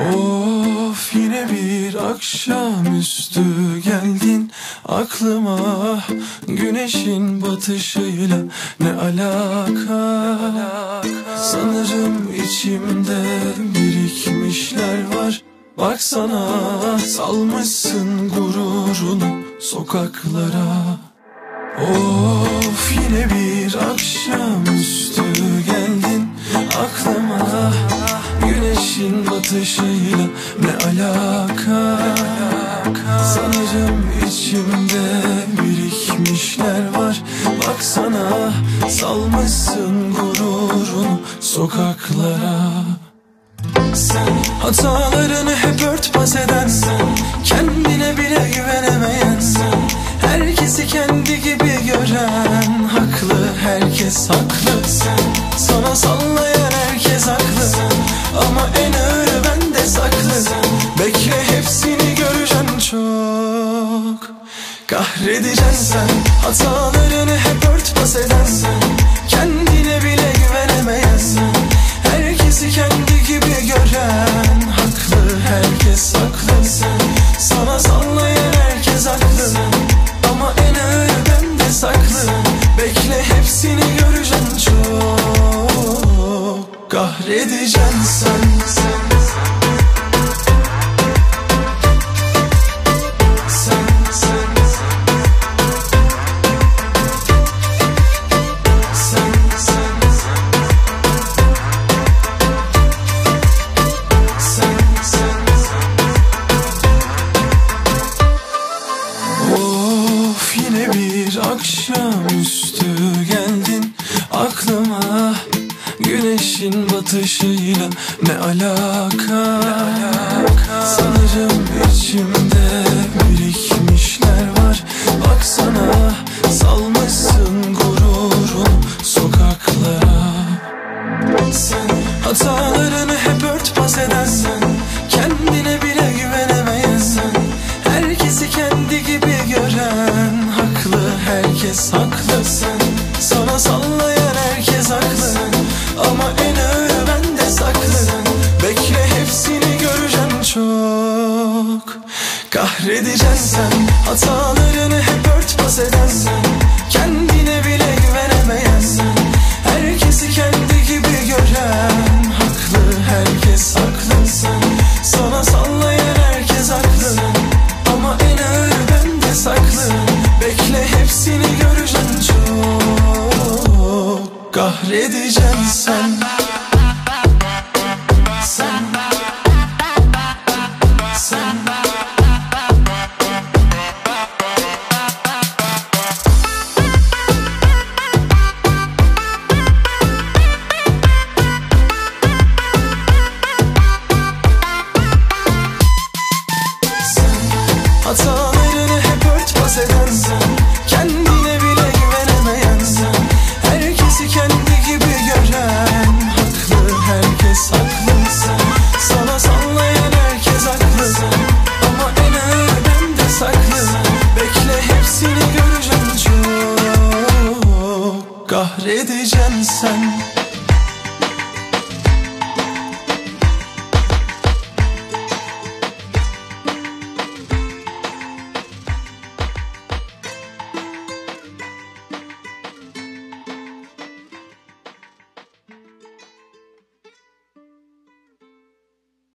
Of yine bir akşamüstü geldin aklıma. Güneşin batışıyla ne alaka? Sanırım içimde birikmişler var. Baksana salmışsın gururunu sokaklara. Of yine bir akşamüstü geldin aklıma Güneşin batışıyla ne alaka? Sanırım içimde birikmişler var. Baksana salmışsın gururunu sokaklara. Sen hatalarını hep örtbas eden sen Kendine bile güvenemeyen sen Herkesi kendi gibi gören Haklı herkes haklı. Sen Sana sallayan Ama en ağırı bende saklı Bekle hepsini göreceksin çok. Kahredeceksin sen. Hatalarını hep örtbas eden sen Kendine bile güvenemeyen bir akşamüstü geldin aklıma. Güneşin batışıyla ne alaka, Sanırım içimde birikmişler var. Baksana herkes haklı. Sen Sana sallayan herkes haklı. Ama en ağır bende saklı. Bekle hepsini göreceksin çok. Kahredeceksin Hatalarını hep örtbas eden sen Kahredeceksin sen. kahredeceksin sen